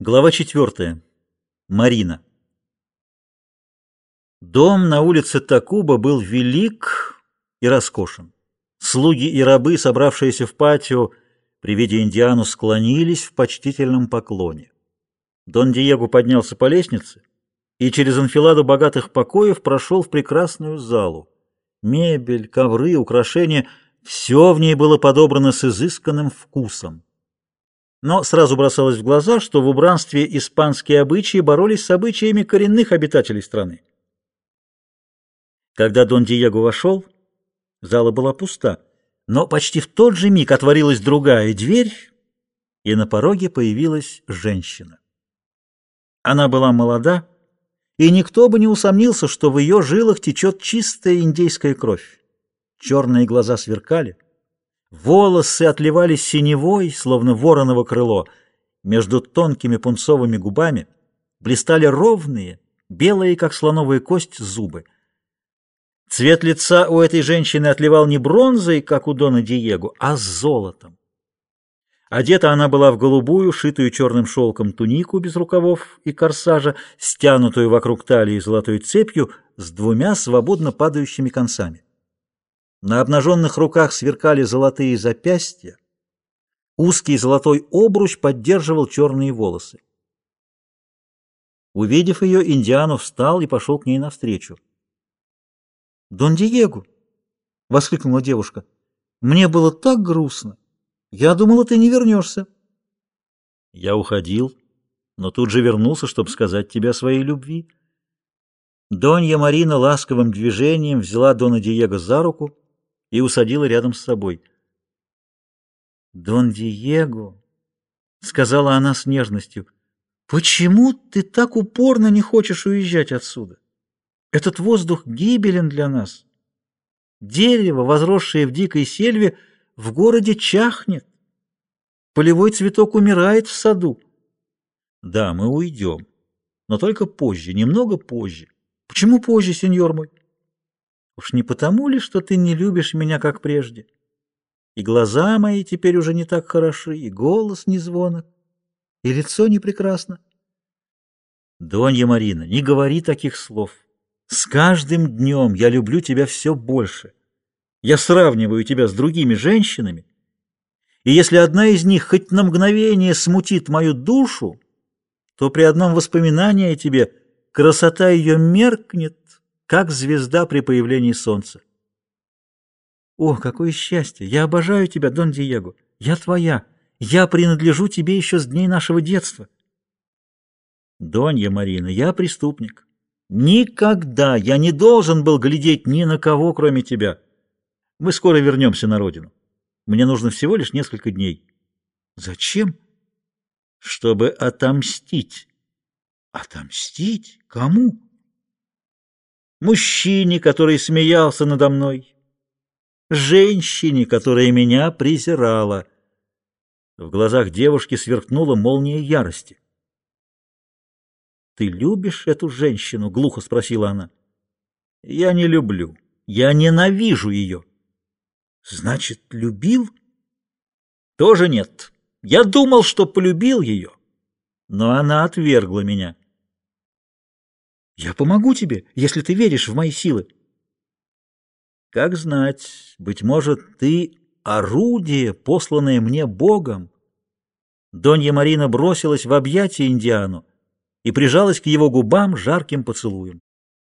Глава четвертая. Марина. Дом на улице Такуба был велик и роскошен. Слуги и рабы, собравшиеся в патио, при виде индиану склонились в почтительном поклоне. Дон Диего поднялся по лестнице и через анфиладу богатых покоев прошел в прекрасную залу. Мебель, ковры, украшения — все в ней было подобрано с изысканным вкусом. Но сразу бросалось в глаза, что в убранстве испанские обычаи боролись с обычаями коренных обитателей страны. Когда Дон Диего вошел, зала была пуста, но почти в тот же миг отворилась другая дверь, и на пороге появилась женщина. Она была молода, и никто бы не усомнился, что в ее жилах течет чистая индейская кровь. Черные глаза сверкали, Волосы отливали синевой, словно вороново крыло. Между тонкими пунцовыми губами блистали ровные, белые, как слоновая кость, зубы. Цвет лица у этой женщины отливал не бронзой, как у Дона Диего, а золотом. Одета она была в голубую, шитую черным шелком тунику без рукавов и корсажа, стянутую вокруг талии золотой цепью с двумя свободно падающими концами. На обнаженных руках сверкали золотые запястья. Узкий золотой обруч поддерживал черные волосы. Увидев ее, Индиану встал и пошел к ней навстречу. «Дон Диего!» — воскликнула девушка. «Мне было так грустно. Я думала, ты не вернешься». Я уходил, но тут же вернулся, чтобы сказать тебе о своей любви. Донья Марина ласковым движением взяла Дона Диего за руку и усадила рядом с собой. «Дон Диего», — сказала она с нежностью, — «почему ты так упорно не хочешь уезжать отсюда? Этот воздух гибелен для нас. Дерево, возросшее в дикой сельве, в городе чахнет. Полевой цветок умирает в саду. Да, мы уйдем, но только позже, немного позже. Почему позже, сеньор мой? Уж не потому ли, что ты не любишь меня, как прежде? И глаза мои теперь уже не так хороши, и голос не звонок, и лицо не прекрасно. Донья Марина, не говори таких слов. С каждым днем я люблю тебя все больше. Я сравниваю тебя с другими женщинами, и если одна из них хоть на мгновение смутит мою душу, то при одном воспоминании о тебе красота ее меркнет, как звезда при появлении солнца. О, какое счастье! Я обожаю тебя, Дон Диего. Я твоя. Я принадлежу тебе еще с дней нашего детства. Донья Марина, я преступник. Никогда я не должен был глядеть ни на кого, кроме тебя. Мы скоро вернемся на родину. Мне нужно всего лишь несколько дней. Зачем? Чтобы отомстить. Отомстить? Кому? Мужчине, который смеялся надо мной, женщине, которая меня презирала. В глазах девушки сверкнула молния ярости. «Ты любишь эту женщину?» — глухо спросила она. «Я не люблю. Я ненавижу ее». «Значит, любил?» «Тоже нет. Я думал, что полюбил ее, но она отвергла меня». Я помогу тебе, если ты веришь в мои силы. Как знать, быть может, ты орудие, посланное мне Богом. Донья Марина бросилась в объятия Индиану и прижалась к его губам жарким поцелуем.